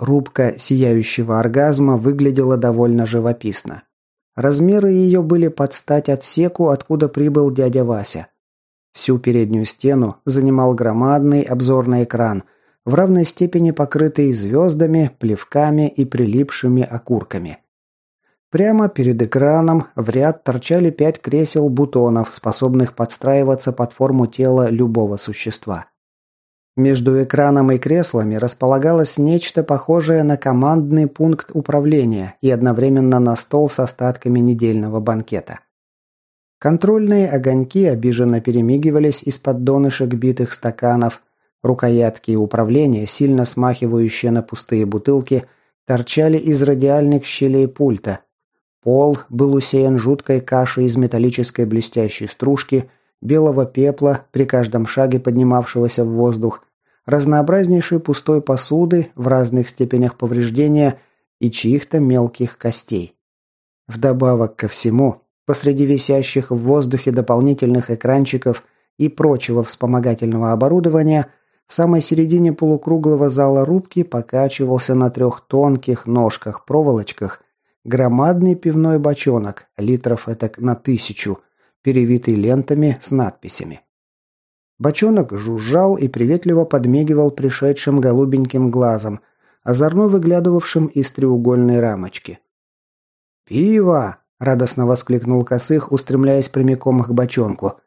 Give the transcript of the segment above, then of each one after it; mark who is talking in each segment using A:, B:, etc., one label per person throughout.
A: Рубка сияющего оргазма выглядела довольно живописно. Размеры ее были под стать отсеку, откуда прибыл дядя Вася. Всю переднюю стену занимал громадный обзорный экран, в равной степени покрытый звездами, плевками и прилипшими окурками. Прямо перед экраном в ряд торчали пять кресел-бутонов, способных подстраиваться под форму тела любого существа. Между экраном и креслами располагалось нечто похожее на командный пункт управления и одновременно на стол с остатками недельного банкета. Контрольные огоньки обиженно перемигивались из-под донышек битых стаканов, рукоятки управления, сильно смахивающие на пустые бутылки, торчали из радиальных щелей пульта, Пол был усеян жуткой кашей из металлической блестящей стружки, белого пепла, при каждом шаге поднимавшегося в воздух, разнообразнейшей пустой посуды в разных степенях повреждения и чьих-то мелких костей. Вдобавок ко всему, посреди висящих в воздухе дополнительных экранчиков и прочего вспомогательного оборудования, в самой середине полукруглого зала рубки покачивался на трех тонких ножках-проволочках Громадный пивной бочонок, литров этак на тысячу, перевитый лентами с надписями. Бочонок жужжал и приветливо подмигивал пришедшим голубеньким глазом, озорно выглядывавшим из треугольной рамочки. «Пиво!» – радостно воскликнул Косых, устремляясь прямиком к бочонку.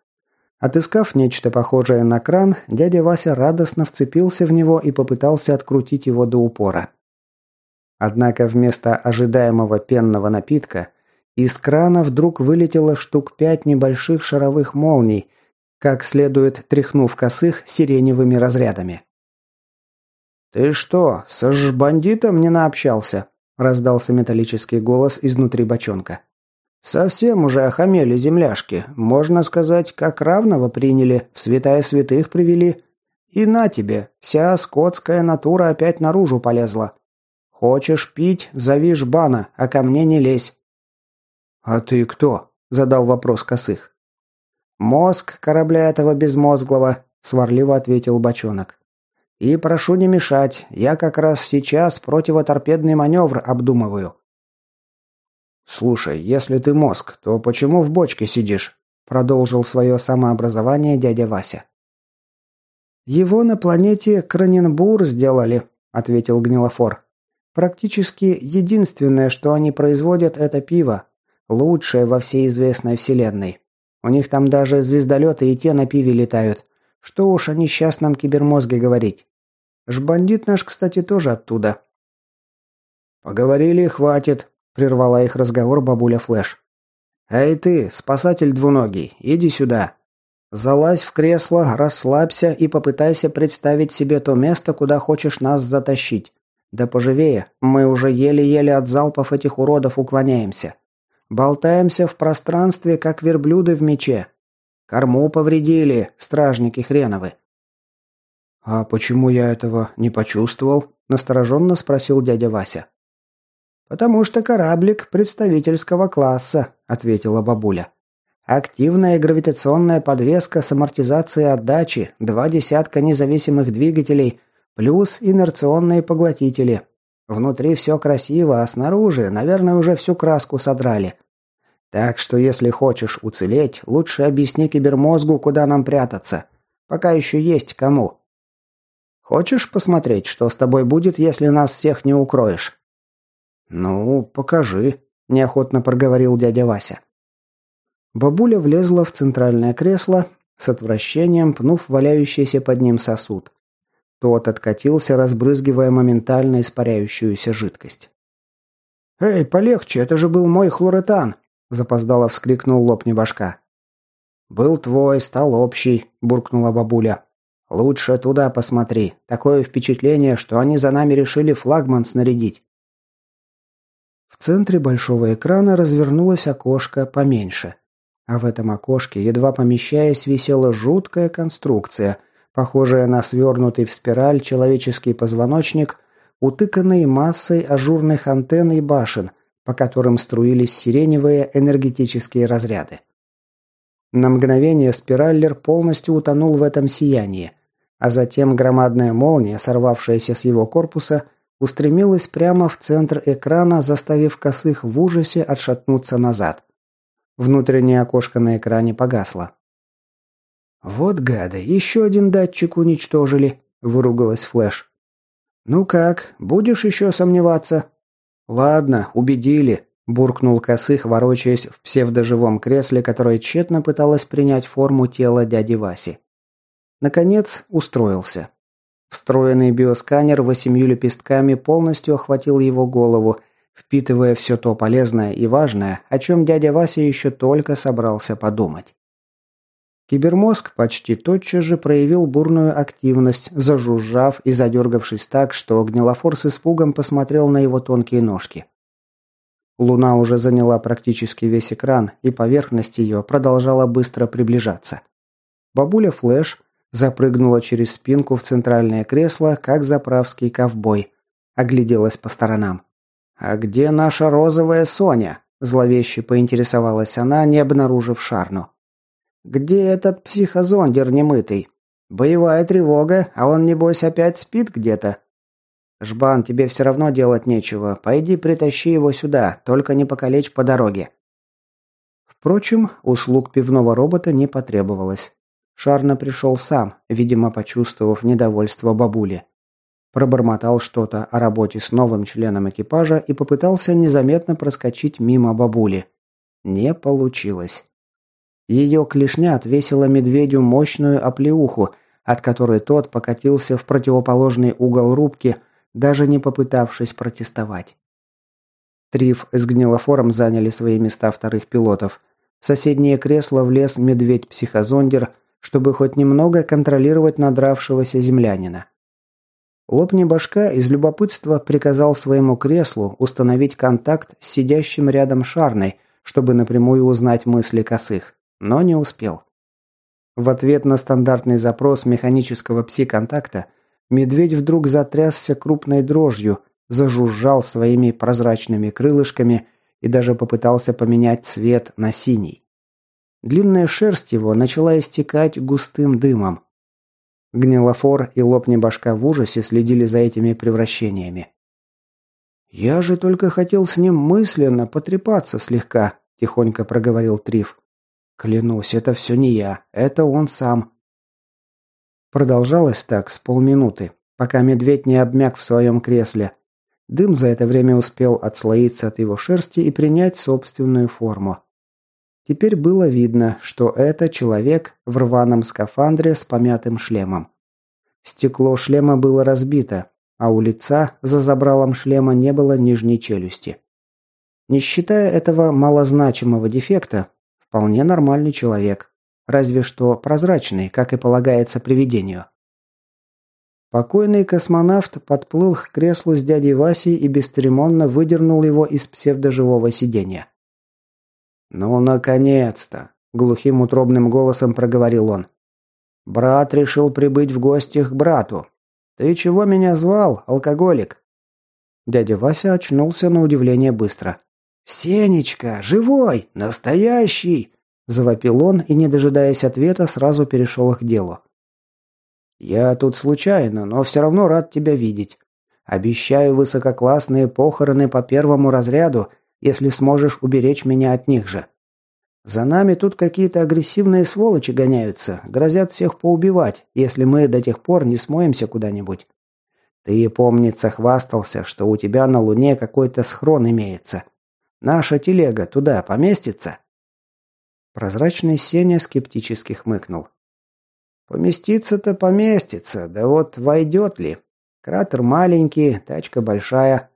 A: Отыскав нечто похожее на кран, дядя Вася радостно вцепился в него и попытался открутить его до упора. Однако вместо ожидаемого пенного напитка из крана вдруг вылетело штук пять небольших шаровых молний, как следует тряхнув косых сиреневыми разрядами. «Ты что, с бандитом не наобщался?» – раздался металлический голос изнутри бочонка. «Совсем уже охамели земляшки. Можно сказать, как равного приняли, в святая святых привели. И на тебе, вся скотская натура опять наружу полезла. Хочешь пить, зови жбана, а ко мне не лезь». «А ты кто?» – задал вопрос Косых. «Мозг корабля этого безмозглого», – сварливо ответил бочонок. «И прошу не мешать, я как раз сейчас противоторпедный маневр обдумываю». «Слушай, если ты мозг, то почему в бочке сидишь?» – продолжил свое самообразование дядя Вася. «Его на планете Краненбур сделали», – ответил Гнилофор. Практически единственное, что они производят, это пиво. Лучшее во всей известной вселенной. У них там даже звездолеты и те на пиве летают. Что уж о несчастном кибермозге говорить. Жбандит наш, кстати, тоже оттуда. «Поговорили, хватит», – прервала их разговор бабуля Флэш. «Эй ты, спасатель двуногий, иди сюда. Залазь в кресло, расслабься и попытайся представить себе то место, куда хочешь нас затащить. «Да поживее, мы уже еле-еле от залпов этих уродов уклоняемся. Болтаемся в пространстве, как верблюды в мече. Корму повредили, стражники хреновы». «А почему я этого не почувствовал?» – настороженно спросил дядя Вася. «Потому что кораблик представительского класса», – ответила бабуля. «Активная гравитационная подвеска с амортизацией отдачи, два десятка независимых двигателей – Плюс инерционные поглотители. Внутри все красиво, а снаружи, наверное, уже всю краску содрали. Так что, если хочешь уцелеть, лучше объясни кибермозгу, куда нам прятаться. Пока еще есть кому. Хочешь посмотреть, что с тобой будет, если нас всех не укроешь? Ну, покажи, неохотно проговорил дядя Вася. Бабуля влезла в центральное кресло, с отвращением пнув валяющийся под ним сосуд. Тот откатился, разбрызгивая моментально испаряющуюся жидкость. «Эй, полегче, это же был мой хлоретан!» – запоздало вскрикнул лопни башка. «Был твой, стал общий», – буркнула бабуля. «Лучше туда посмотри. Такое впечатление, что они за нами решили флагман снарядить». В центре большого экрана развернулось окошко поменьше. А в этом окошке, едва помещаясь, висела жуткая конструкция – похожая на свернутый в спираль человеческий позвоночник, утыканный массой ажурных антенн и башен, по которым струились сиреневые энергетические разряды. На мгновение спираллер полностью утонул в этом сиянии, а затем громадная молния, сорвавшаяся с его корпуса, устремилась прямо в центр экрана, заставив косых в ужасе отшатнуться назад. Внутреннее окошко на экране погасло. «Вот гады, еще один датчик уничтожили», – выругалась Флэш. «Ну как, будешь еще сомневаться?» «Ладно, убедили», – буркнул Косых, ворочаясь в псевдоживом кресле, которое тщетно пыталось принять форму тела дяди Васи. Наконец, устроился. Встроенный биосканер восемью лепестками полностью охватил его голову, впитывая все то полезное и важное, о чем дядя Вася еще только собрался подумать. Кибермозг почти тотчас же проявил бурную активность, зажужжав и задергавшись так, что Гнилофор с испугом посмотрел на его тонкие ножки. Луна уже заняла практически весь экран, и поверхность ее продолжала быстро приближаться. Бабуля Флэш запрыгнула через спинку в центральное кресло, как заправский ковбой. Огляделась по сторонам. «А где наша розовая Соня?» – зловеще поинтересовалась она, не обнаружив Шарну. «Где этот психозондер немытый? Боевая тревога, а он, небось, опять спит где-то?» «Жбан, тебе все равно делать нечего. Пойди притащи его сюда, только не покалечь по дороге». Впрочем, услуг пивного робота не потребовалось. Шарна пришел сам, видимо, почувствовав недовольство бабули. Пробормотал что-то о работе с новым членом экипажа и попытался незаметно проскочить мимо бабули. Не получилось. Ее клешня отвесила медведю мощную оплеуху, от которой тот покатился в противоположный угол рубки, даже не попытавшись протестовать. Триф с гнилофором заняли свои места вторых пилотов. В соседнее кресло влез медведь-психозондер, чтобы хоть немного контролировать надравшегося землянина. Лопни башка из любопытства приказал своему креслу установить контакт с сидящим рядом Шарной, чтобы напрямую узнать мысли косых но не успел. В ответ на стандартный запрос механического пси-контакта медведь вдруг затрясся крупной дрожью, зажужжал своими прозрачными крылышками и даже попытался поменять цвет на синий. Длинная шерсть его начала истекать густым дымом. Гнилофор и лопни башка в ужасе следили за этими превращениями. «Я же только хотел с ним мысленно потрепаться слегка», – тихонько проговорил Триф. Клянусь, это все не я, это он сам. Продолжалось так с полминуты, пока медведь не обмяк в своем кресле. Дым за это время успел отслоиться от его шерсти и принять собственную форму. Теперь было видно, что это человек в рваном скафандре с помятым шлемом. Стекло шлема было разбито, а у лица за забралом шлема не было нижней челюсти. Не считая этого малозначимого дефекта, Вполне нормальный человек. Разве что прозрачный, как и полагается привидению. Покойный космонавт подплыл к креслу с дядей Васей и бесцеремонно выдернул его из псевдоживого сидения. «Ну, наконец-то!» – глухим утробным голосом проговорил он. «Брат решил прибыть в гости к брату. Ты чего меня звал, алкоголик?» Дядя Вася очнулся на удивление быстро. «Сенечка, живой! Настоящий!» Завопил он и, не дожидаясь ответа, сразу перешел к делу. «Я тут случайно, но все равно рад тебя видеть. Обещаю высококлассные похороны по первому разряду, если сможешь уберечь меня от них же. За нами тут какие-то агрессивные сволочи гоняются, грозят всех поубивать, если мы до тех пор не смоемся куда-нибудь. Ты, помнится, хвастался, что у тебя на Луне какой-то схрон имеется. Наша телега туда поместится?» Прозрачный Сеня скептически хмыкнул. «Поместиться-то поместится, да вот войдет ли? Кратер маленький, тачка большая.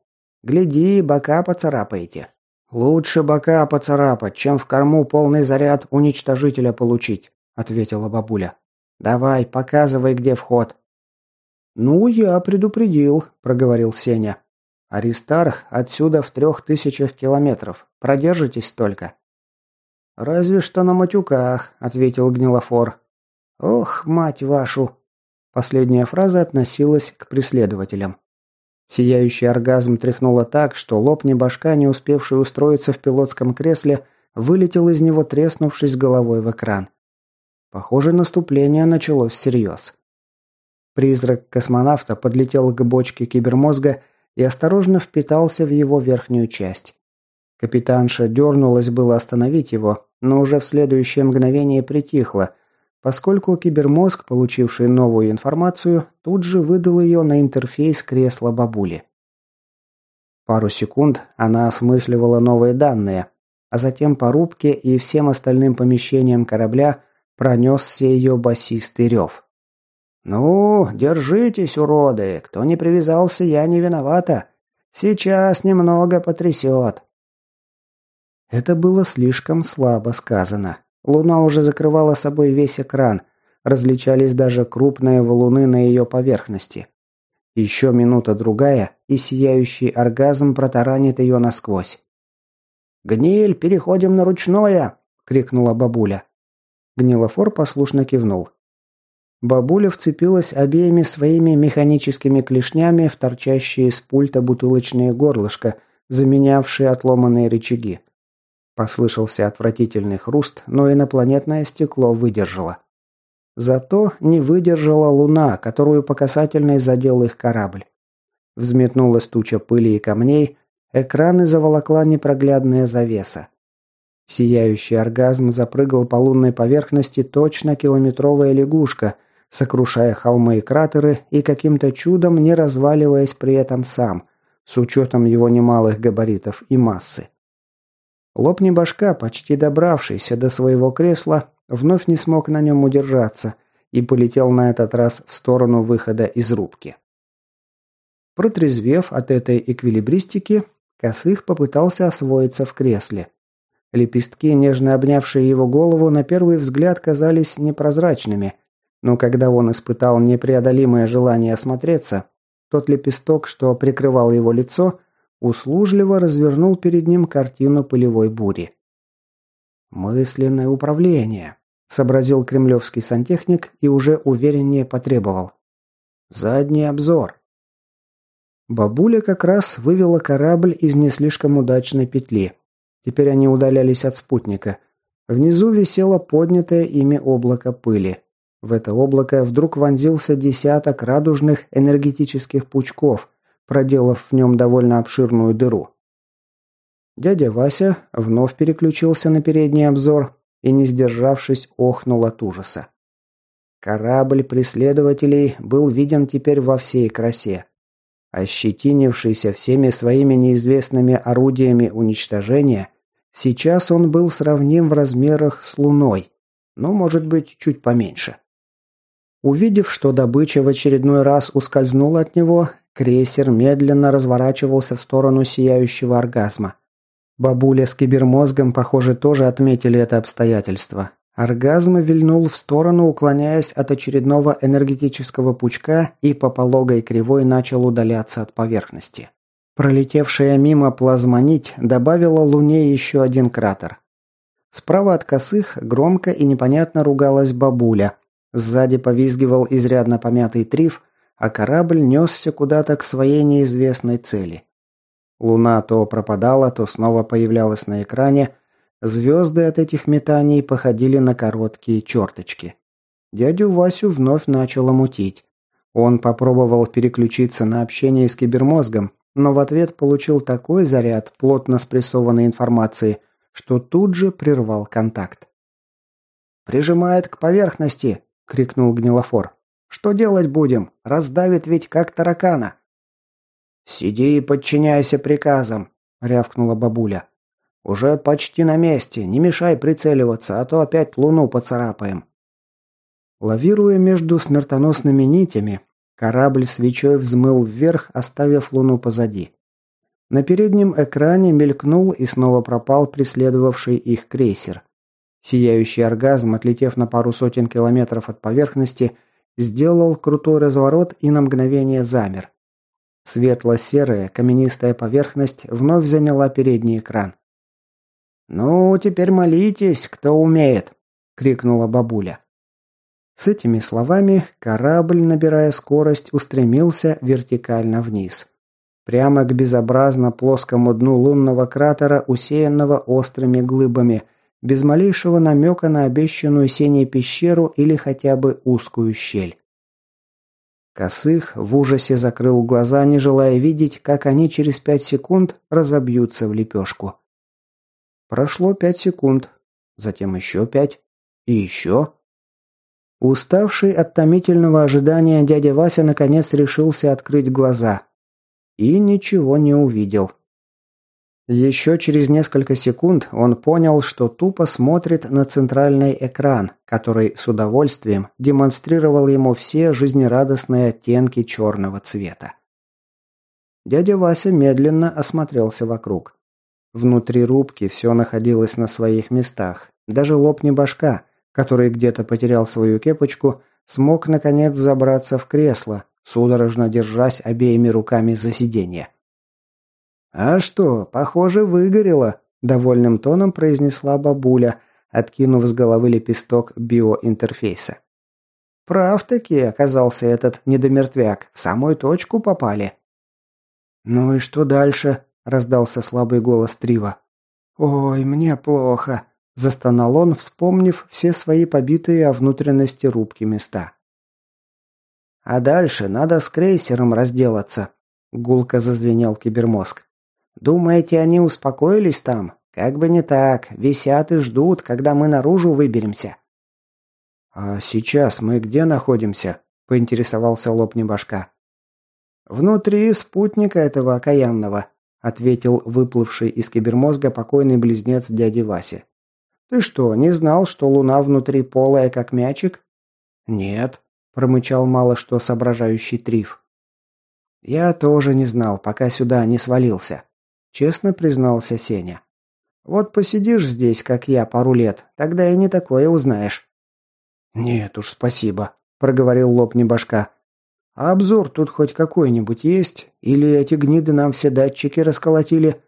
A: Гляди, бока поцарапаете. Лучше бока поцарапать, чем в корму полный заряд уничтожителя получить», ответила бабуля. «Давай, показывай, где вход». «Ну, я предупредил», – проговорил Сеня. Аристарх отсюда в трех тысячах километров. Продержитесь только». «Разве что на матюках», — ответил Гнилофор. «Ох, мать вашу!» Последняя фраза относилась к преследователям. Сияющий оргазм тряхнуло так, что лопни башка, не успевший устроиться в пилотском кресле, вылетел из него, треснувшись головой в экран. Похоже, наступление началось всерьез. Призрак космонавта подлетел к бочке кибермозга и осторожно впитался в его верхнюю часть. Капитанша дернулась было остановить его, но уже в следующее мгновение притихла, поскольку кибермозг, получивший новую информацию, тут же выдал ее на интерфейс кресла бабули. Пару секунд она осмысливала новые данные, а затем по рубке и всем остальным помещениям корабля пронесся ее басистый рев. «Ну, держитесь, уроды! Кто не привязался, я не виновата. Сейчас немного потрясет». Это было слишком слабо сказано. Луна уже закрывала собой весь экран, различались даже крупные валуны на ее поверхности. Еще минута-другая, и сияющий оргазм протаранит ее насквозь. «Гниль, переходим на ручное!» – крикнула бабуля. Гнилофор послушно кивнул. Бабуля вцепилась обеими своими механическими клешнями в торчащие из пульта бутылочные горлышко, заменявшие отломанные рычаги. Послышался отвратительный хруст, но инопланетное стекло выдержало. Зато не выдержала луна, которую по касательной задел их корабль. Взметнулась туча пыли и камней, экраны заволокла непроглядная завеса. Сияющий оргазм запрыгал по лунной поверхности точно километровая лягушка, сокрушая холмы и кратеры и каким-то чудом не разваливаясь при этом сам, с учетом его немалых габаритов и массы. Лопни башка, почти добравшийся до своего кресла, вновь не смог на нем удержаться и полетел на этот раз в сторону выхода из рубки. Протрезвев от этой эквилибристики, Косых попытался освоиться в кресле. Лепестки, нежно обнявшие его голову, на первый взгляд казались непрозрачными, но когда он испытал непреодолимое желание осмотреться, тот лепесток, что прикрывал его лицо, услужливо развернул перед ним картину пылевой бури. «Мысленное управление», – сообразил кремлевский сантехник и уже увереннее потребовал. «Задний обзор». Бабуля как раз вывела корабль из не слишком удачной петли. Теперь они удалялись от спутника. Внизу висело поднятое ими облако пыли. В это облако вдруг вонзился десяток радужных энергетических пучков, проделав в нем довольно обширную дыру. Дядя Вася вновь переключился на передний обзор и, не сдержавшись, охнул от ужаса. Корабль преследователей был виден теперь во всей красе. Ощетинившийся всеми своими неизвестными орудиями уничтожения, сейчас он был сравним в размерах с Луной, но, может быть, чуть поменьше. Увидев, что добыча в очередной раз ускользнула от него, Крейсер медленно разворачивался в сторону сияющего оргазма. Бабуля с кибермозгом, похоже, тоже отметили это обстоятельство. Оргазм вильнул в сторону, уклоняясь от очередного энергетического пучка и по пологой кривой начал удаляться от поверхности. Пролетевшая мимо плазмонить добавила Луне еще один кратер. Справа от косых громко и непонятно ругалась бабуля. Сзади повизгивал изрядно помятый триф, а корабль несся куда-то к своей неизвестной цели. Луна то пропадала, то снова появлялась на экране. Звезды от этих метаний походили на короткие черточки. Дядю Васю вновь начало мутить. Он попробовал переключиться на общение с кибермозгом, но в ответ получил такой заряд плотно спрессованной информации, что тут же прервал контакт. «Прижимает к поверхности!» – крикнул Гнилофор. Что делать будем? Раздавит ведь как таракана». «Сиди и подчиняйся приказам», — рявкнула бабуля. «Уже почти на месте. Не мешай прицеливаться, а то опять луну поцарапаем». Лавируя между смертоносными нитями, корабль свечой взмыл вверх, оставив луну позади. На переднем экране мелькнул и снова пропал преследовавший их крейсер. Сияющий оргазм, отлетев на пару сотен километров от поверхности, Сделал крутой разворот и на мгновение замер. Светло-серая каменистая поверхность вновь заняла передний экран. «Ну, теперь молитесь, кто умеет!» – крикнула бабуля. С этими словами корабль, набирая скорость, устремился вертикально вниз. Прямо к безобразно плоскому дну лунного кратера, усеянного острыми глыбами – без малейшего намека на обещанную синей пещеру или хотя бы узкую щель. Косых в ужасе закрыл глаза, не желая видеть, как они через пять секунд разобьются в лепешку. Прошло пять секунд, затем еще пять и еще. Уставший от томительного ожидания дядя Вася наконец решился открыть глаза. И ничего не увидел. Еще через несколько секунд он понял, что тупо смотрит на центральный экран, который с удовольствием демонстрировал ему все жизнерадостные оттенки черного цвета. Дядя Вася медленно осмотрелся вокруг. Внутри рубки все находилось на своих местах. Даже лопни башка, который где-то потерял свою кепочку, смог наконец забраться в кресло, судорожно держась обеими руками за сиденье. «А что, похоже, выгорело», – довольным тоном произнесла бабуля, откинув с головы лепесток биоинтерфейса. «Прав-таки оказался этот недомертвяк, в самую точку попали». «Ну и что дальше?» – раздался слабый голос Трива. «Ой, мне плохо», – застонал он, вспомнив все свои побитые о внутренности рубки места. «А дальше надо с крейсером разделаться», – гулко зазвенел кибермозг. Думаете, они успокоились там? Как бы не так. Висят и ждут, когда мы наружу выберемся. А сейчас мы где находимся? Поинтересовался лопни башка. Внутри спутника этого окаянного, ответил выплывший из кибермозга покойный близнец дяди Васи. Ты что, не знал, что луна внутри полая, как мячик? Нет, промычал мало что соображающий Триф. Я тоже не знал, пока сюда не свалился. Честно признался Сеня. «Вот посидишь здесь, как я, пару лет, тогда и не такое узнаешь». «Нет уж, спасибо», – проговорил лопни башка. «А обзор тут хоть какой-нибудь есть? Или эти гниды нам все датчики расколотили?»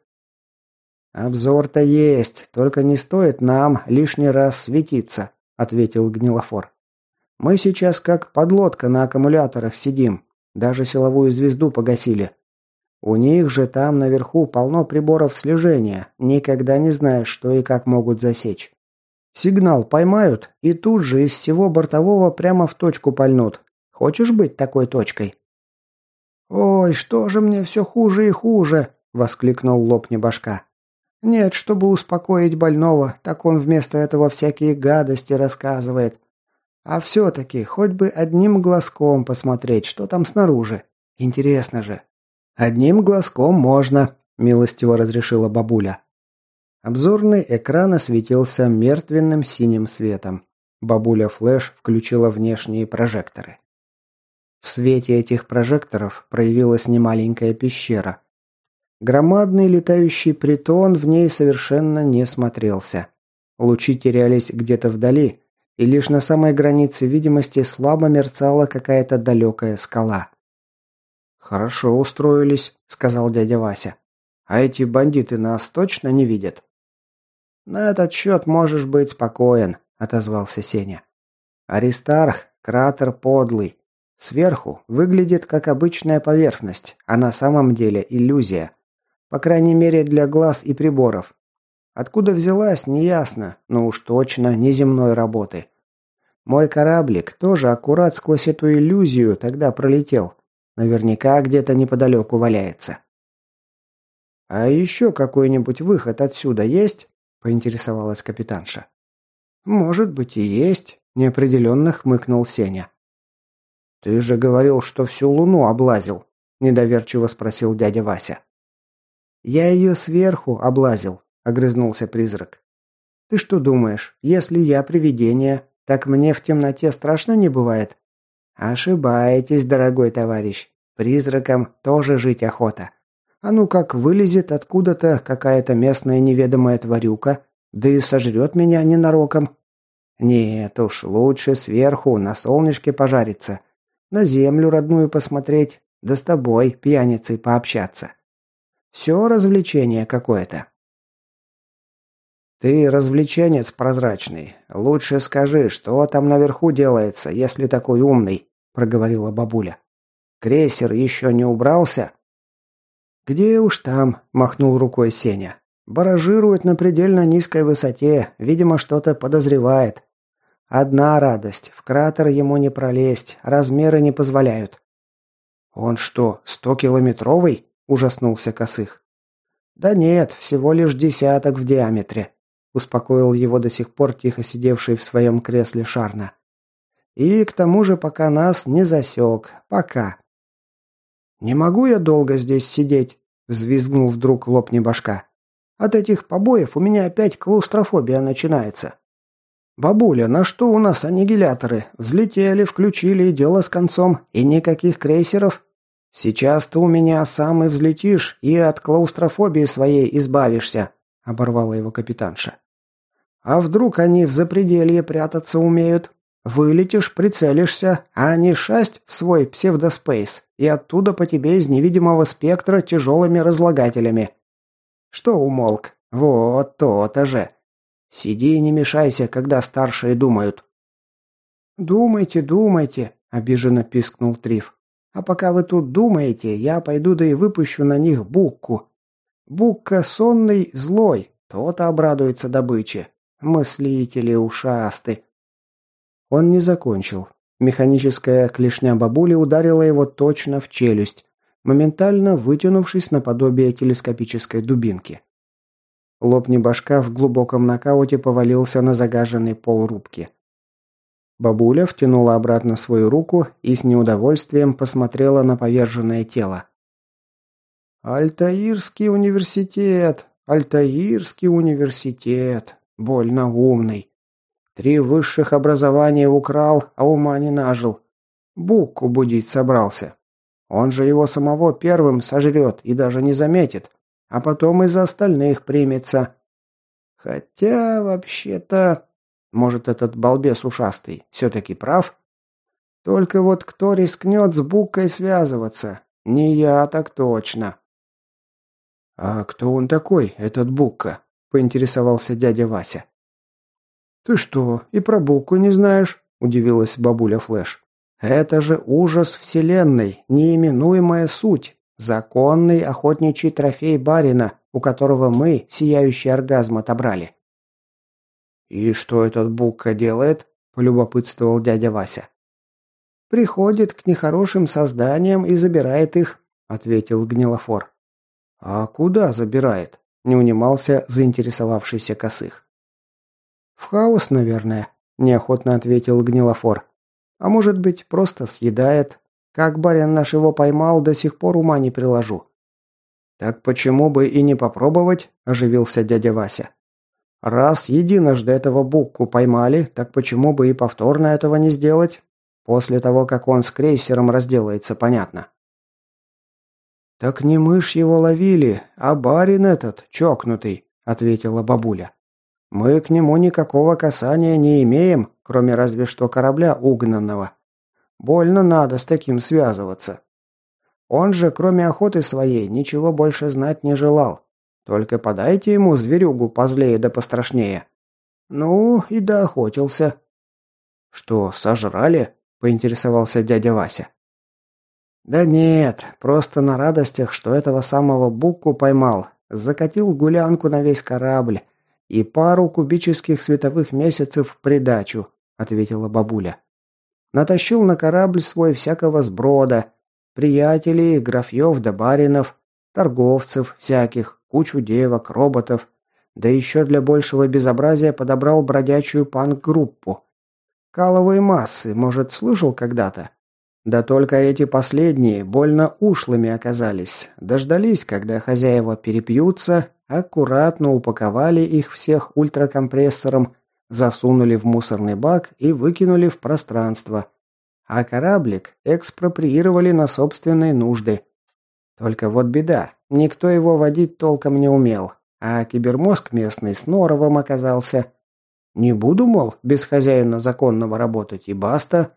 A: «Обзор-то есть, только не стоит нам лишний раз светиться», – ответил Гнилофор. «Мы сейчас как подлодка на аккумуляторах сидим, даже силовую звезду погасили. У них же там наверху полно приборов слежения, никогда не знаешь, что и как могут засечь. Сигнал поймают и тут же из всего бортового прямо в точку пальнут. Хочешь быть такой точкой? «Ой, что же мне все хуже и хуже!» – воскликнул лопни башка. «Нет, чтобы успокоить больного, так он вместо этого всякие гадости рассказывает. А все-таки хоть бы одним глазком посмотреть, что там снаружи. Интересно же, «Одним глазком можно», – милостиво разрешила бабуля. Обзорный экран осветился мертвенным синим светом. Бабуля Флэш включила внешние прожекторы. В свете этих прожекторов проявилась немаленькая пещера. Громадный летающий притон в ней совершенно не смотрелся. Лучи терялись где-то вдали, и лишь на самой границе видимости слабо мерцала какая-то далекая скала. «Хорошо устроились», — сказал дядя Вася. «А эти бандиты нас точно не видят?» «На этот счет можешь быть спокоен», — отозвался Сеня. «Аристарх — кратер подлый. Сверху выглядит как обычная поверхность, а на самом деле иллюзия. По крайней мере для глаз и приборов. Откуда взялась, неясно, но уж точно не земной работы. Мой кораблик тоже аккурат сквозь эту иллюзию тогда пролетел, Наверняка где-то неподалеку валяется. «А еще какой-нибудь выход отсюда есть?» – поинтересовалась капитанша. «Может быть и есть», – неопределенно хмыкнул Сеня. «Ты же говорил, что всю луну облазил», – недоверчиво спросил дядя Вася. «Я ее сверху облазил», – огрызнулся призрак. «Ты что думаешь, если я привидение, так мне в темноте страшно не бывает?» «Ошибаетесь, дорогой товарищ. Призракам тоже жить охота. А ну как вылезет откуда-то какая-то местная неведомая тварюка, да и сожрет меня ненароком. Нет уж, лучше сверху на солнышке пожариться, на землю родную посмотреть, да с тобой, пьяницей, пообщаться. Все развлечение какое-то. «Ты развлеченец прозрачный. Лучше скажи, что там наверху делается, если такой умный?» – проговорила бабуля. «Крейсер еще не убрался?» «Где уж там?» – махнул рукой Сеня. «Баражирует на предельно низкой высоте, видимо, что-то подозревает. Одна радость – в кратер ему не пролезть, размеры не позволяют. «Он что, стокилометровый?» – ужаснулся Косых. «Да нет, всего лишь десяток в диаметре», – успокоил его до сих пор тихо сидевший в своем кресле Шарна. «И к тому же пока нас не засек. Пока». «Не могу я долго здесь сидеть», – взвизгнул вдруг лопни башка. «От этих побоев у меня опять клаустрофобия начинается». «Бабуля, на что у нас аннигиляторы? Взлетели, включили, и дело с концом, и никаких крейсеров?» «Сейчас ты у меня сам и взлетишь, и от клаустрофобии своей избавишься», — оборвала его капитанша. «А вдруг они в запределье прятаться умеют? Вылетишь, прицелишься, а они шасть в свой псевдоспейс, и оттуда по тебе из невидимого спектра тяжелыми разлагателями». «Что умолк? Вот то-то же. Сиди и не мешайся, когда старшие думают». «Думайте, думайте», — обиженно пискнул Триф. А пока вы тут думаете, я пойду да и выпущу на них букку. Букка сонный, злой, тот обрадуется добыче. Мыслители ушасты. Он не закончил. Механическая клешня бабули ударила его точно в челюсть, моментально вытянувшись наподобие телескопической дубинки. Лопни башка в глубоком нокауте повалился на загаженный пол рубки. Бабуля втянула обратно свою руку и с неудовольствием посмотрела на поверженное тело. «Альтаирский университет! Альтаирский университет! Больно умный! Три высших образования украл, а ума не нажил. Букку будить собрался. Он же его самого первым сожрет и даже не заметит, а потом из остальных примется. Хотя, вообще-то, может, этот балбес ушастый все-таки прав? Только вот кто рискнет с Буккой связываться? Не я, так точно. «А кто он такой, этот Букка?» – поинтересовался дядя Вася. «Ты что, и про Букку не знаешь?» – удивилась бабуля Флэш. «Это же ужас вселенной, неименуемая суть, законный охотничий трофей барина, у которого мы сияющий оргазм отобрали. «И что этот Букка делает?» – полюбопытствовал дядя Вася. «Приходит к нехорошим созданиям и забирает их», – ответил Гнилофор. «А куда забирает?» – не унимался заинтересовавшийся Косых. «В хаос, наверное», – неохотно ответил Гнилофор. «А может быть, просто съедает. Как барин наш его поймал, до сих пор ума не приложу». «Так почему бы и не попробовать?» – оживился дядя Вася. Раз единожды этого Букку поймали, так почему бы и повторно этого не сделать? После того, как он с крейсером разделается, понятно. «Так не мышь его ловили, а барин этот, чокнутый», — ответила бабуля. «Мы к нему никакого касания не имеем, кроме разве что корабля угнанного. Больно надо с таким связываться. Он же, кроме охоты своей, ничего больше знать не желал. Только подайте ему зверюгу позлее да пострашнее. Ну, и доохотился. Что, сожрали? Поинтересовался дядя Вася. Да нет, просто на радостях, что этого самого Букку поймал, закатил гулянку на весь корабль и пару кубических световых месяцев в придачу, ответила бабуля. Натащил на корабль свой всякого сброда, приятелей, графьев да баринов, торговцев всяких, кучу девок, роботов, да еще для большего безобразия подобрал бродячую панк-группу. Каловые массы, может, слышал когда-то? Да только эти последние больно ушлыми оказались. Дождались, когда хозяева перепьются, аккуратно упаковали их всех ультракомпрессором, засунули в мусорный бак и выкинули в пространство. А кораблик экспроприировали на собственные нужды. Только вот беда, никто его водить толком не умел, а кибермозг местный с норовом оказался. Не буду, мол, без хозяина законного работать, и баста.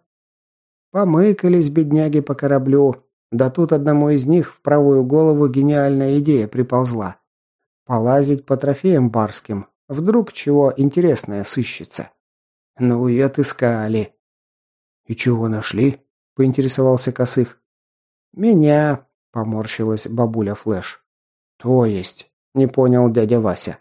A: Помыкались бедняги по кораблю, да тут одному из них в правую голову гениальная идея приползла. Полазить по трофеям барским, вдруг чего интересное сыщется. Ну и отыскали. «И чего нашли?» – поинтересовался Косых. «Меня», Поморщилась бабуля Флэш. То есть, не понял дядя Вася.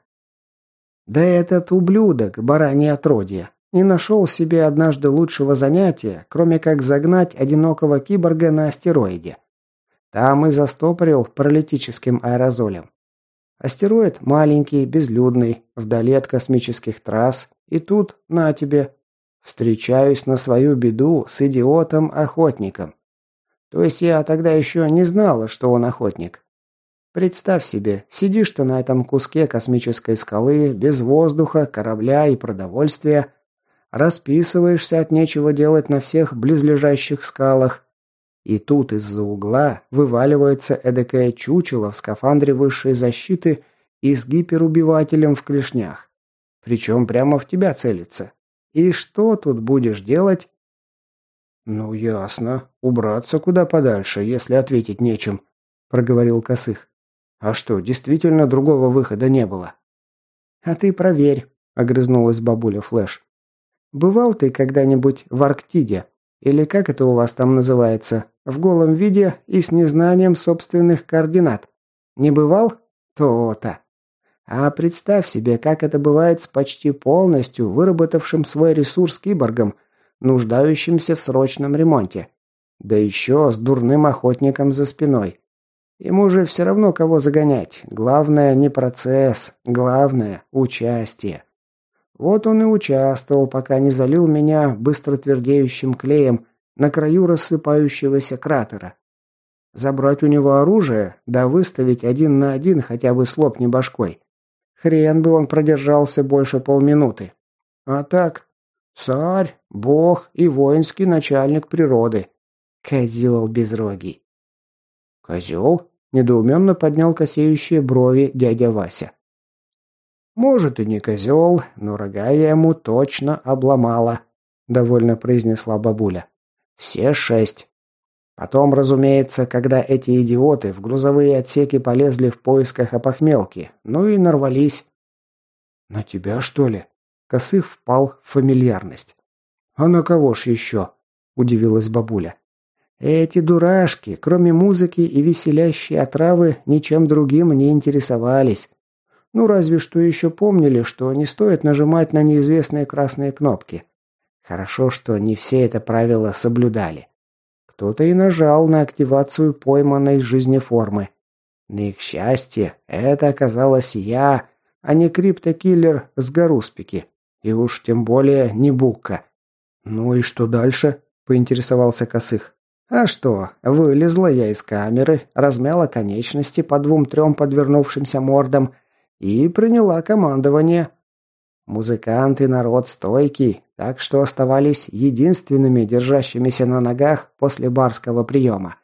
A: Да этот ублюдок, баранье отродье, не нашел себе однажды лучшего занятия, кроме как загнать одинокого киборга на астероиде. Там и застопорил паралитическим аэрозолем. Астероид маленький, безлюдный, вдали от космических трасс, и тут, на тебе, встречаюсь на свою беду с идиотом-охотником. То есть я тогда еще не знала, что он охотник. Представь себе, сидишь ты на этом куске космической скалы, без воздуха, корабля и продовольствия, расписываешься от нечего делать на всех близлежащих скалах, и тут из-за угла вываливается эдакое чучело в скафандре высшей защиты и с гиперубивателем в клешнях. Причем прямо в тебя целится. И что тут будешь делать? «Ну, ясно. Убраться куда подальше, если ответить нечем», — проговорил Косых. «А что, действительно другого выхода не было?»
B: «А ты проверь», — огрызнулась бабуля Флэш. «Бывал ты когда-нибудь в Арктиде? Или как это у вас там называется? В голом виде и с незнанием собственных координат? Не бывал? То-то. А представь себе, как это бывает с почти полностью выработавшим свой ресурс киборгом — нуждающимся в срочном ремонте. Да еще с дурным охотником за спиной. Ему же все равно кого загонять. Главное не процесс, главное – участие. Вот он и участвовал, пока не залил меня быстро твердеющим клеем на краю рассыпающегося кратера. Забрать у него оружие, да выставить один на один хотя бы с лопни башкой. Хрен бы он продержался больше полминуты. А так, Царь, бог и воинский начальник природы. Козел безрогий.
A: Козел? Недоуменно поднял косеющие брови дядя Вася. «Может, и не козел, но рога я ему точно обломала», — довольно произнесла бабуля. «Все шесть. Потом, разумеется, когда эти идиоты в грузовые отсеки полезли в поисках опохмелки, ну и нарвались».
B: «На тебя, что ли?»
A: Косых впал в фамильярность. «А на кого ж еще?» – удивилась бабуля. «Эти дурашки, кроме музыки и веселящей отравы, ничем другим не интересовались. Ну, разве что еще помнили, что не стоит нажимать на неизвестные красные кнопки. Хорошо, что не все это правило соблюдали. Кто-то и нажал на активацию пойманной жизнеформы. На их счастье, это оказалась я, а не криптокиллер с Гаруспики. И уж тем более не Букка.
B: «Ну и что дальше?» – поинтересовался Косых.
A: «А что, вылезла я из камеры, размяла конечности по двум-трем подвернувшимся мордам и приняла командование. Музыканты народ стойкий, так что оставались единственными держащимися на ногах после барского приема.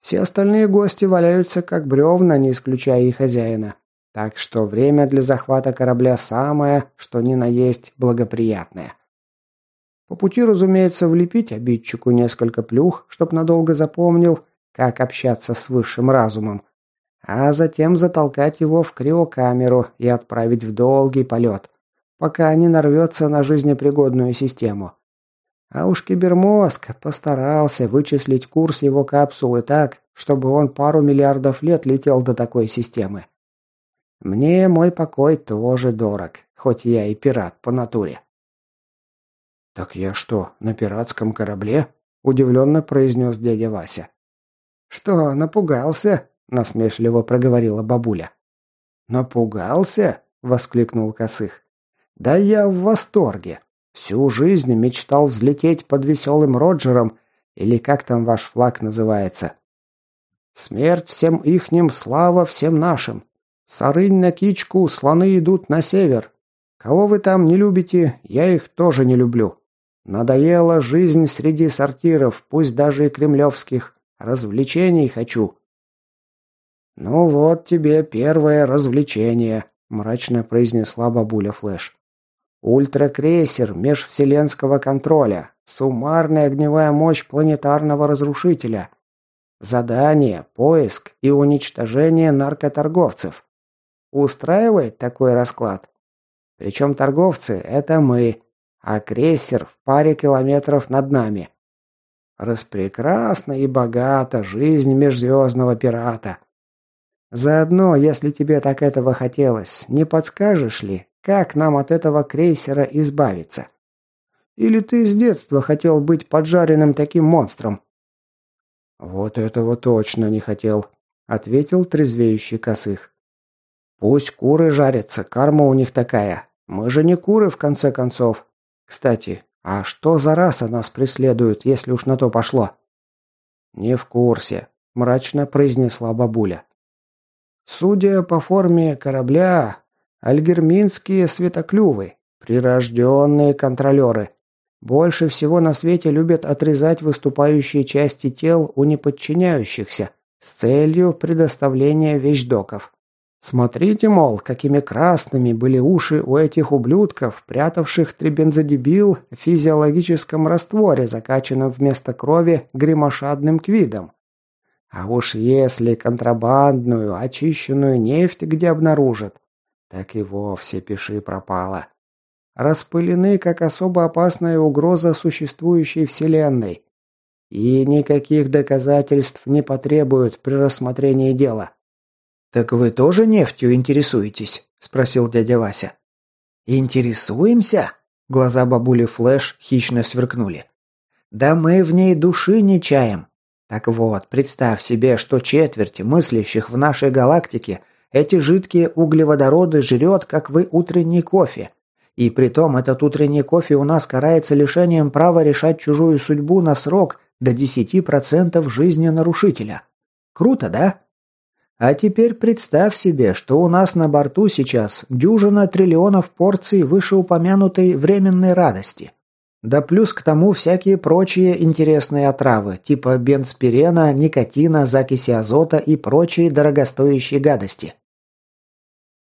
A: Все остальные гости валяются как бревна, не исключая и хозяина. Так что время для захвата корабля самое, что ни на есть, благоприятное. По пути, разумеется, влепить обидчику несколько плюх, чтоб надолго запомнил, как общаться с высшим разумом, а затем затолкать его в криокамеру и отправить в долгий полет, пока не нарвется на жизнепригодную систему. А уж кибермозг постарался вычислить курс его капсулы так, чтобы он пару миллиардов лет летел до такой системы. Мне мой покой тоже дорог, хоть я и пират по натуре.
B: «Так я что, на пиратском корабле?» – удивленно произнес дядя Вася.
A: «Что, напугался?» – насмешливо проговорила бабуля.
B: «Напугался?» – воскликнул Косых.
A: «Да я в восторге. Всю жизнь мечтал взлететь под веселым Роджером, или как там ваш флаг называется. Смерть всем ихним, слава всем нашим. Сарынь на кичку, слоны идут на север. Кого вы там не любите, я их тоже не люблю. Надоела жизнь среди сортиров, пусть даже и кремлевских. Развлечений хочу». «Ну вот тебе первое развлечение», – мрачно произнесла бабуля Флэш. «Ультракрейсер межвселенского контроля. Суммарная огневая мощь планетарного разрушителя. Задание, поиск и уничтожение наркоторговцев. Устраивает такой расклад? Причем торговцы – это мы, а крейсер в паре километров над нами. Распрекрасна и богата жизнь межзвездного пирата. Заодно, если тебе так этого хотелось, не подскажешь ли, как нам от этого крейсера избавиться? Или ты с детства хотел быть поджаренным таким монстром?
B: Вот этого точно не хотел, ответил трезвеющий косых. Пусть куры жарятся, карма у них такая. Мы же не куры в конце концов. Кстати, а что за раса нас преследует, если уж на то пошло? Не в курсе, мрачно произнесла бабуля. Судя по форме корабля, альгерминские светоклювы, прирожденные контролеры. Больше всего на свете любят отрезать выступающие части тел у неподчиняющихся с целью предоставления вещдоков. Смотрите, мол, какими красными были уши у этих ублюдков, прятавших трибензодебил в физиологическом растворе, закачанном вместо крови гримошадным квидом. А уж если контрабандную, очищенную нефть где обнаружат, так и вовсе пиши пропало распылены как особо опасная угроза существующей Вселенной. И никаких доказательств не потребуют при рассмотрении дела. «Так вы тоже нефтью интересуетесь?» – спросил дядя Вася. «Интересуемся?» – глаза бабули Флэш хищно сверкнули. «Да мы в ней души не чаем. Так вот, представь себе, что четверть мыслящих в нашей галактике эти жидкие углеводороды жрет, как вы утренний кофе. И притом этот утренний кофе у нас карается лишением права решать чужую судьбу на срок до 10% жизни нарушителя. Круто, да? А теперь представь себе, что у нас на борту сейчас дюжина триллионов порций вышеупомянутой временной радости. Да плюс к тому всякие прочие интересные отравы, типа бензпирена, никотина, закиси азота и прочие дорогостоящие гадости.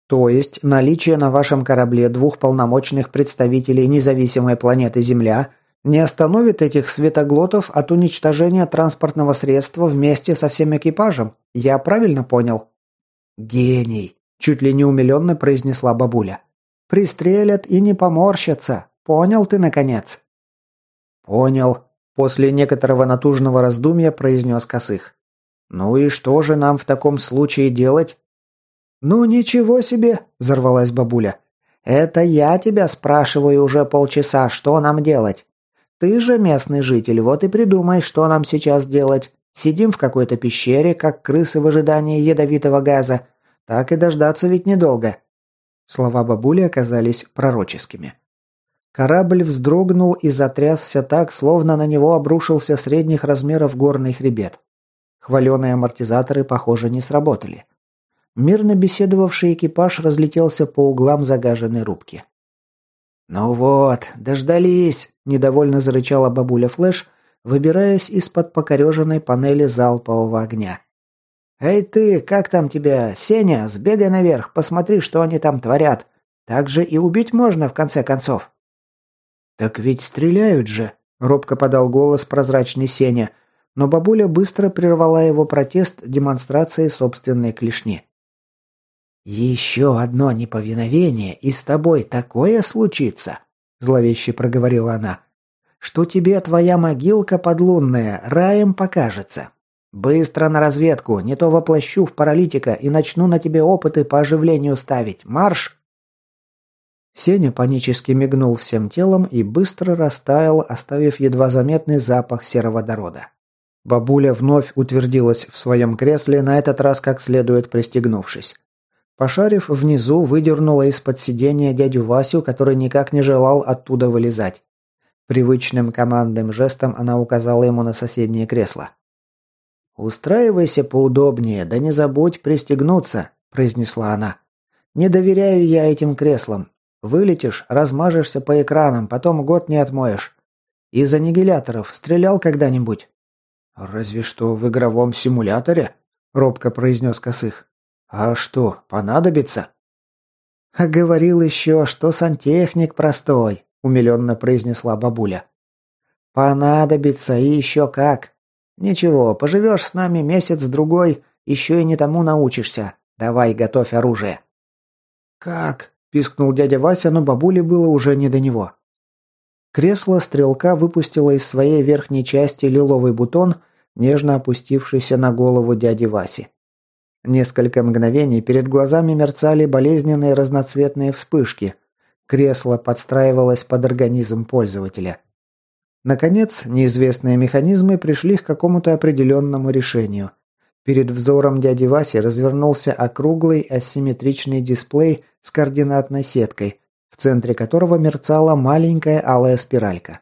B: То есть наличие на вашем корабле двух полномочных представителей независимой планеты Земля не остановит этих светоглотов от уничтожения транспортного средства вместе со всем экипажем? Я правильно понял? Гений, чуть ли не умиленно произнесла бабуля. Пристрелят и не поморщатся. Понял ты наконец? Понял, после некоторого натужного раздумья произнес Косых. Ну и что же нам в таком случае делать? «Ну ничего себе!» – взорвалась бабуля. «Это я тебя спрашиваю уже полчаса, что нам делать? Ты же местный житель, вот и придумай, что нам сейчас делать. Сидим в какой-то пещере, как крысы в ожидании ядовитого газа. Так и дождаться ведь недолго». Слова бабули оказались пророческими. Корабль вздрогнул и затрясся так, словно на него обрушился средних размеров горный хребет. Хваленые амортизаторы, похоже, не сработали. Мирно беседовавший экипаж разлетелся по углам загаженной рубки. «Ну вот, дождались!» – недовольно зарычала бабуля Флэш, выбираясь из-под покореженной панели залпового огня. «Эй ты, как там тебя? Сеня, сбегай наверх, посмотри, что они там творят. Так же и убить можно, в конце концов». «Так ведь стреляют же!» – робко подал голос прозрачный Сеня, но бабуля быстро прервала его протест демонстрацией собственной клешни. «Еще одно неповиновение, и с тобой такое случится», – зловеще проговорила она, – «что тебе твоя могилка подлунная раем покажется. Быстро на разведку, не то воплощу в паралитика и начну на тебе опыты по оживлению ставить. Марш!» Сеня панически мигнул всем телом и быстро растаял, оставив едва заметный запах сероводорода. Бабуля вновь утвердилась в своем кресле, на этот раз как следует пристегнувшись. Пошарив внизу, выдернула из-под сидения дядю Васю, который никак не желал оттуда вылезать. Привычным командным жестом она указала ему на соседнее кресло. «Устраивайся поудобнее, да не забудь пристегнуться», – произнесла она. «Не доверяю я этим креслам. Вылетишь, размажешься по экранам, потом год не отмоешь. Из аннигиляторов стрелял когда-нибудь?» «Разве что в игровом симуляторе», – робко произнес Косых. «А что, понадобится?» «А говорил еще, что сантехник простой», – умиленно произнесла бабуля. «Понадобится и еще как. Ничего, поживешь с нами месяц-другой, еще и не тому научишься. Давай, готовь оружие». «Как?» – пискнул дядя Вася, но бабуле было уже не до него. Кресло стрелка выпустило из своей верхней части лиловый бутон, нежно опустившийся на голову дяди Васи. Несколько мгновений перед глазами мерцали болезненные разноцветные вспышки. Кресло подстраивалось под организм пользователя.
A: Наконец, неизвестные механизмы пришли к какому-то определенному решению. Перед взором дяди Васи развернулся округлый асимметричный дисплей с координатной сеткой, в центре которого мерцала маленькая алая спиралька.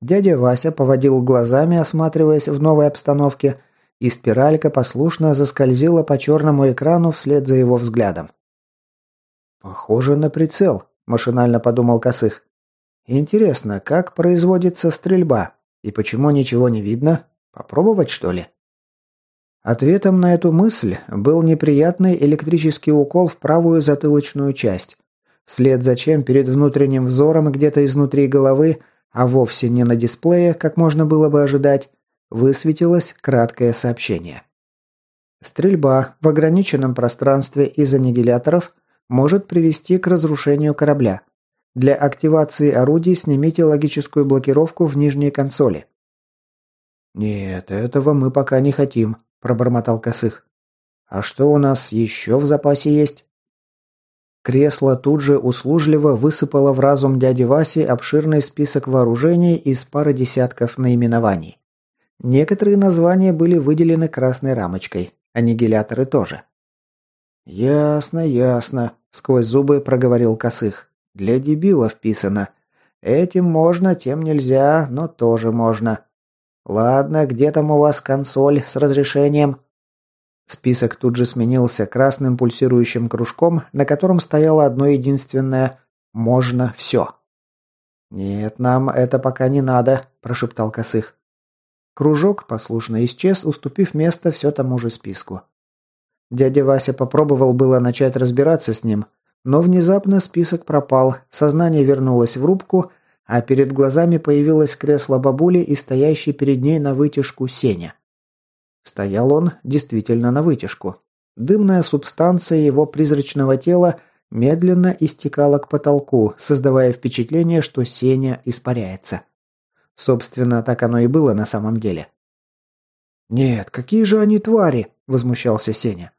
A: Дядя Вася поводил глазами, осматриваясь в новой обстановке, и спиралька послушно заскользила по черному экрану вслед за его взглядом. «Похоже на прицел», – машинально подумал Косых. «Интересно, как производится стрельба? И почему ничего не видно? Попробовать, что ли?» Ответом на эту мысль был неприятный электрический укол в правую затылочную часть, вслед за чем перед внутренним взором где-то изнутри головы, а вовсе не на дисплее, как можно было бы ожидать, высветилось краткое сообщение. Стрельба в ограниченном пространстве из аннигиляторов может привести к разрушению корабля. Для активации орудий снимите логическую блокировку в нижней консоли. «Нет, этого мы пока не хотим», – пробормотал Косых. «А что у нас еще в запасе есть?» Кресло тут же услужливо высыпало в разум дяди Васи обширный список вооружений из пары десятков наименований. Некоторые названия были выделены красной рамочкой, аннигиляторы тоже. «Ясно, ясно», – сквозь зубы проговорил Косых. «Для дебила вписано. Этим можно, тем нельзя, но тоже можно. Ладно, где там у вас консоль с разрешением?» Список тут же сменился красным пульсирующим кружком, на котором стояло одно единственное «Можно все». «Нет, нам это пока не надо», – прошептал Косых. Кружок послушно исчез, уступив место все тому же списку. Дядя Вася попробовал было начать разбираться с ним, но внезапно список пропал, сознание вернулось в рубку, а перед глазами появилось кресло бабули и стоящий перед ней на вытяжку Сеня. Стоял он действительно на вытяжку. Дымная субстанция его призрачного тела медленно истекала к потолку, создавая впечатление, что Сеня испаряется. Собственно, так оно и было на самом деле. «Нет, какие же они твари!» – возмущался Сеня.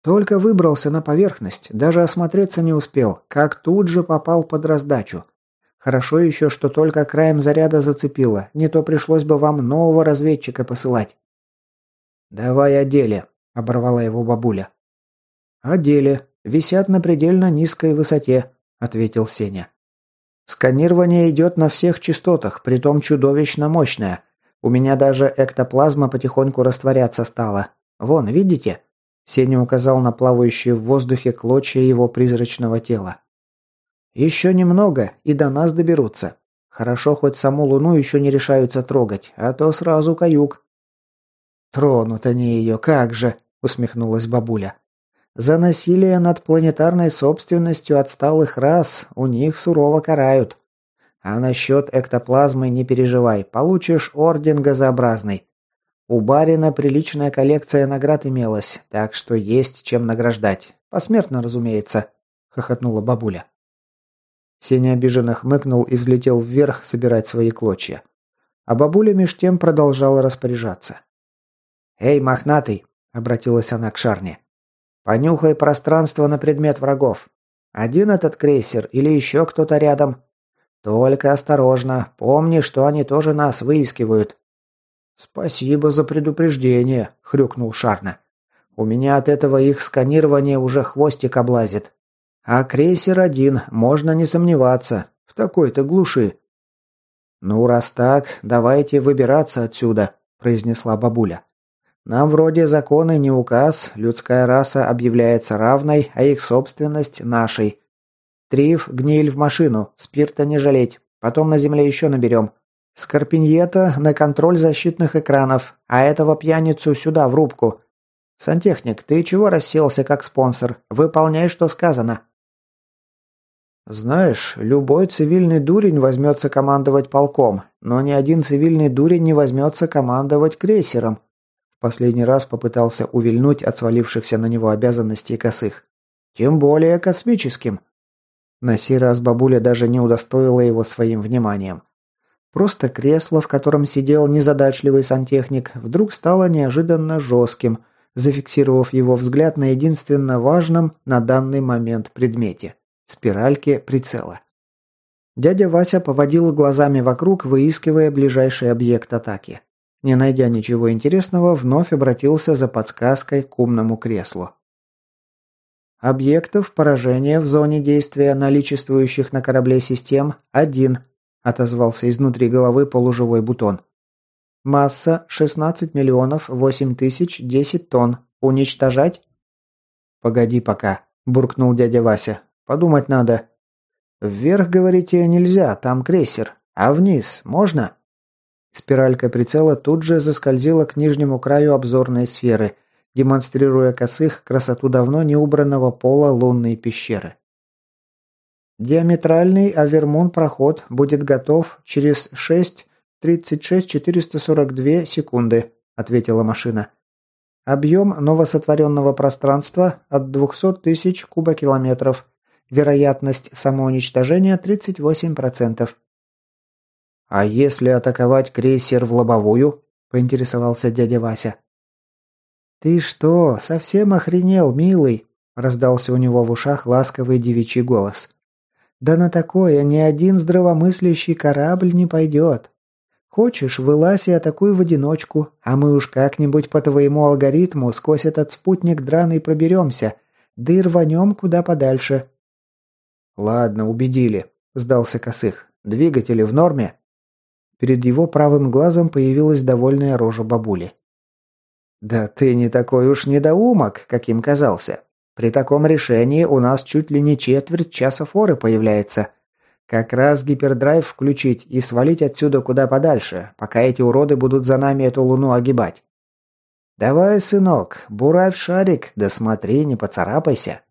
A: «Только выбрался на поверхность, даже осмотреться не успел, как тут же попал под раздачу. Хорошо еще, что только краем заряда зацепило, не то пришлось бы вам нового разведчика посылать». «Давай о деле», – оборвала его бабуля. «О деле. Висят на предельно низкой высоте», – ответил Сеня. Сканирование идет на всех частотах, притом чудовищно мощное. У меня даже эктоплазма потихоньку растворяться стала. Вон, видите? Сеня указал на плавающие в воздухе клочья его призрачного тела. Еще немного, и до нас доберутся. Хорошо, хоть саму Луну еще не решаются трогать, а то сразу каюк. Тронут они ее, как же, усмехнулась бабуля. За насилие над планетарной собственностью отсталых рас у них сурово карают. А насчет эктоплазмы не переживай, получишь орден газообразный. У барина приличная коллекция наград имелась, так что есть чем награждать. Посмертно, разумеется», — хохотнула бабуля. Сеня обиженно хмыкнул и взлетел вверх собирать свои клочья. А бабуля меж тем продолжала распоряжаться. «Эй, мохнатый!» — обратилась она к Шарне. Понюхай пространство на предмет врагов. Один этот крейсер или еще кто-то рядом? Только осторожно, помни, что они тоже нас выискивают. Спасибо за предупреждение, хрюкнул Шарна. У меня от этого их сканирование уже хвостик облазит. А крейсер один, можно не сомневаться, в такой-то глуши. Ну, раз так, давайте выбираться отсюда, произнесла бабуля. Нам вроде законы не указ, людская раса объявляется равной, а их собственность нашей. Триф, гниль в машину, спирта не жалеть. Потом на земле еще наберем. Скорпиньета на контроль защитных экранов, а этого пьяницу сюда, в рубку. Сантехник, ты чего расселся как спонсор? Выполняй, что сказано. Знаешь, любой цивильный дурень возьмется командовать полком, но ни один цивильный дурень не возьмется командовать крейсером, Последний раз попытался увильнуть от свалившихся на него обязанностей косых. Тем более космическим. На сей раз бабуля даже не удостоила его своим вниманием. Просто кресло, в котором сидел незадачливый сантехник, вдруг стало неожиданно жестким, зафиксировав его взгляд на единственно важном на данный момент предмете – спиральке прицела. Дядя Вася поводил глазами вокруг, выискивая ближайший объект атаки. Не найдя ничего интересного, вновь обратился за подсказкой к умному креслу. Объектов поражения в зоне действия наличествующих на корабле систем – один, отозвался изнутри головы полуживой бутон. Масса 16 миллионов 8 тысяч 10 тонн. Уничтожать? Погоди пока, буркнул дядя Вася. Подумать надо. Вверх, говорите, нельзя, там крейсер. А вниз можно? Спиралька прицела тут же заскользила к нижнему краю обзорной сферы, демонстрируя косых красоту давно неубранного пола лунной пещеры. Диаметральный Авермун проход будет готов через 6.36.442 секунды, ответила машина. Объем новосотворенного пространства от 200 тысяч кубокилометров. Вероятность самоуничтожения 38%. «А если атаковать крейсер в лобовую?» – поинтересовался дядя Вася. «Ты что, совсем охренел, милый?» – раздался у него в ушах ласковый девичий голос. «Да на такое ни один здравомыслящий корабль не пойдет. Хочешь, вылазь и атакуй в одиночку, а мы уж как-нибудь по твоему алгоритму сквозь этот спутник драный проберемся, да и рванем куда подальше». «Ладно, убедили», – сдался Косых. «Двигатели в норме?» Перед его правым глазом появилась довольная рожа бабули. «Да ты не такой уж недоумок, каким казался. При таком решении у нас чуть ли не четверть часа форы появляется. Как раз гипердрайв включить и свалить отсюда куда подальше, пока эти уроды будут за нами эту луну огибать. Давай, сынок, бурай в шарик, да смотри, не поцарапайся».